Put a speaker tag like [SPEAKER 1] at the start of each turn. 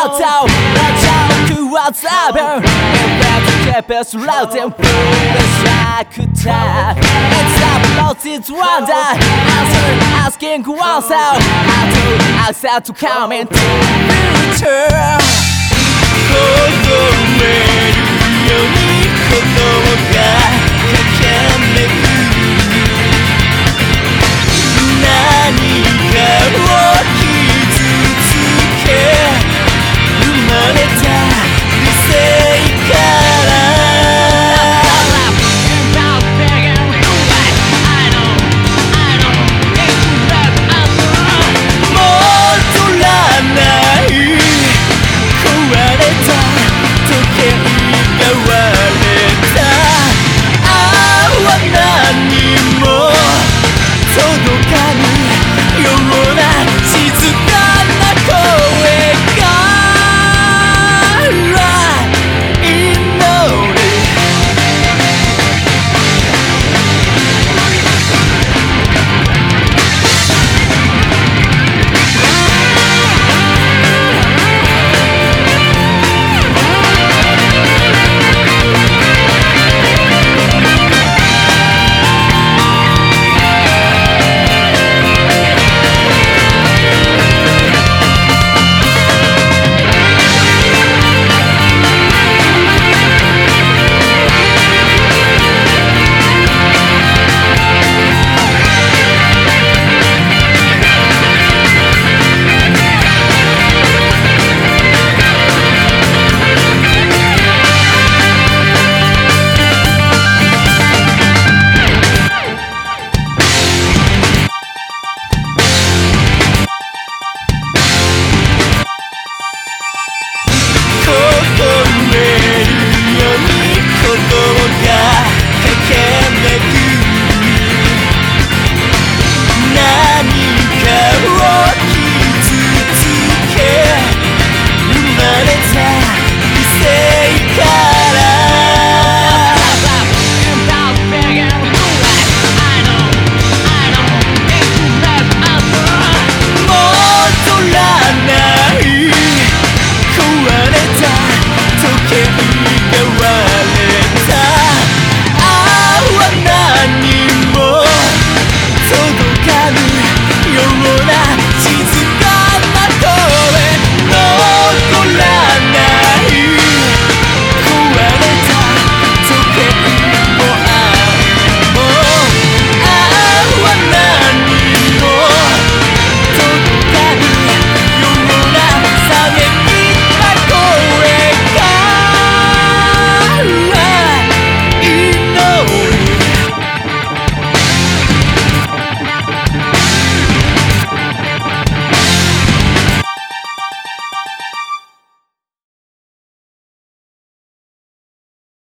[SPEAKER 1] Lights out, lights out to what's up? About the cheapest route and fool the Shakuta It's about its wonder Answer asking what's out How to accept to come into future. 望めるようにこのどうかかけ